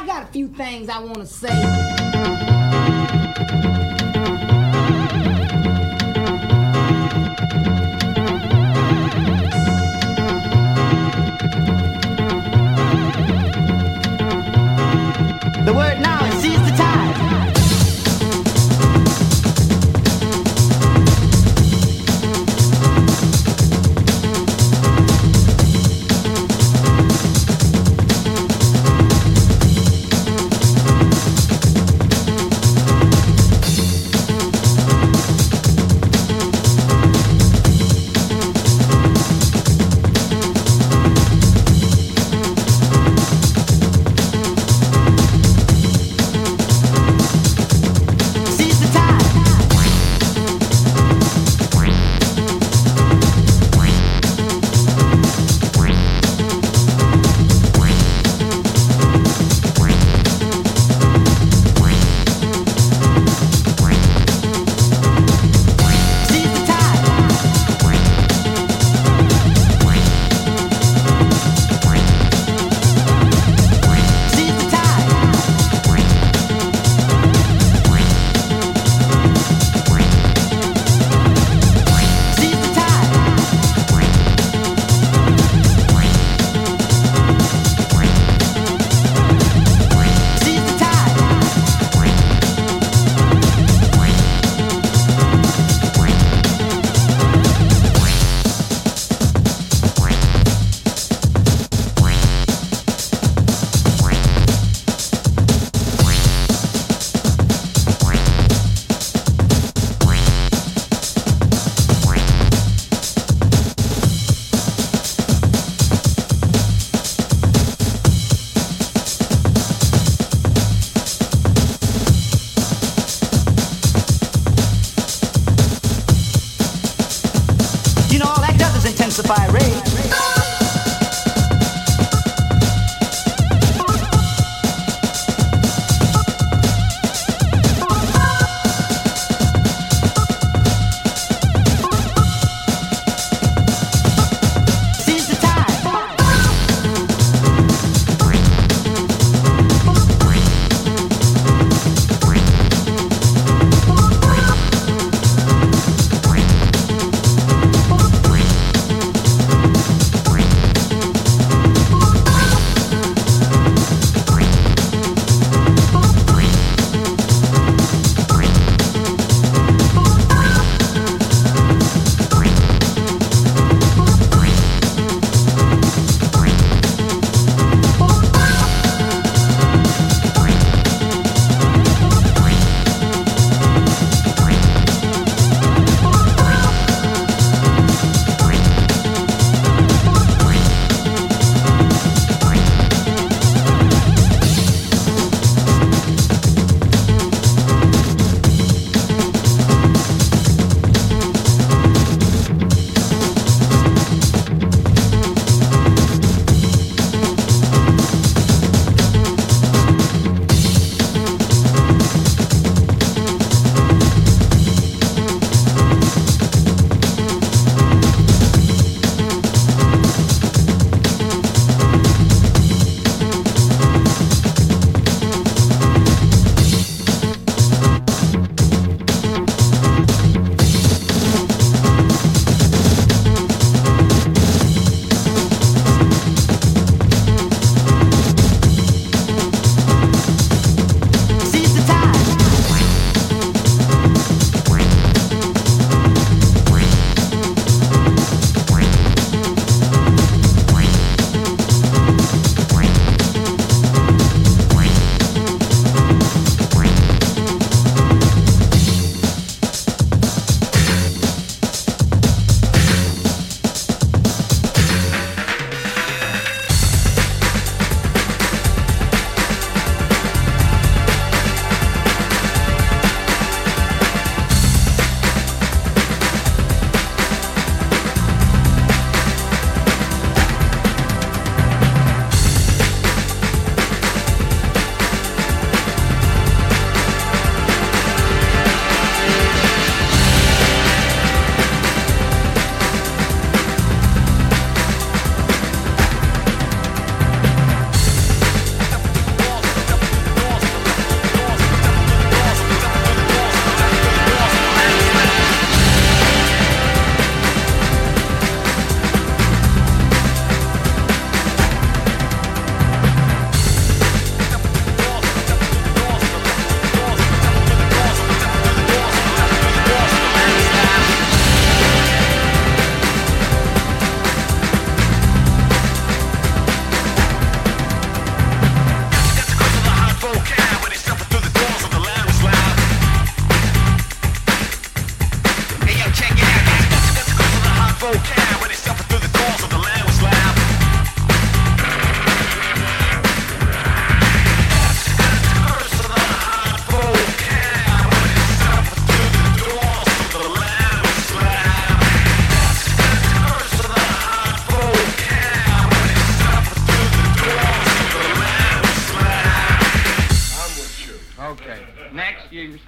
I got a few things I want to say.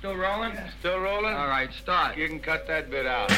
Still rolling? Still rolling? All right, start. You can cut that bit out.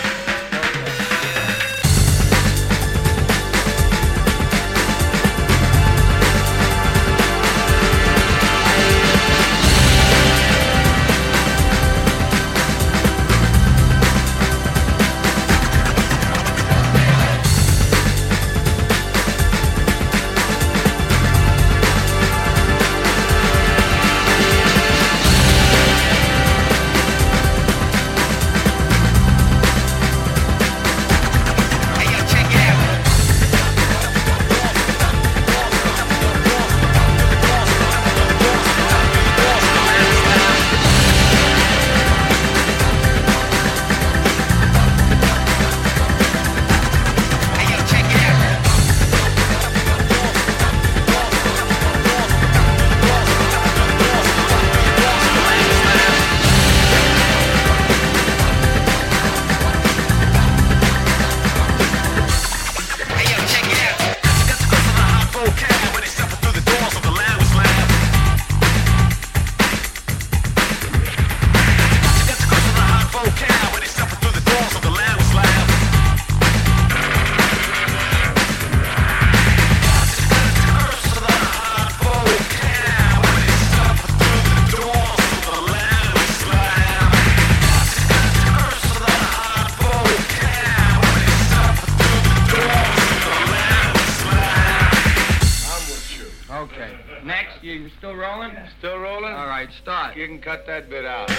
Still rolling? All right, start. You can cut that bit out.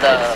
the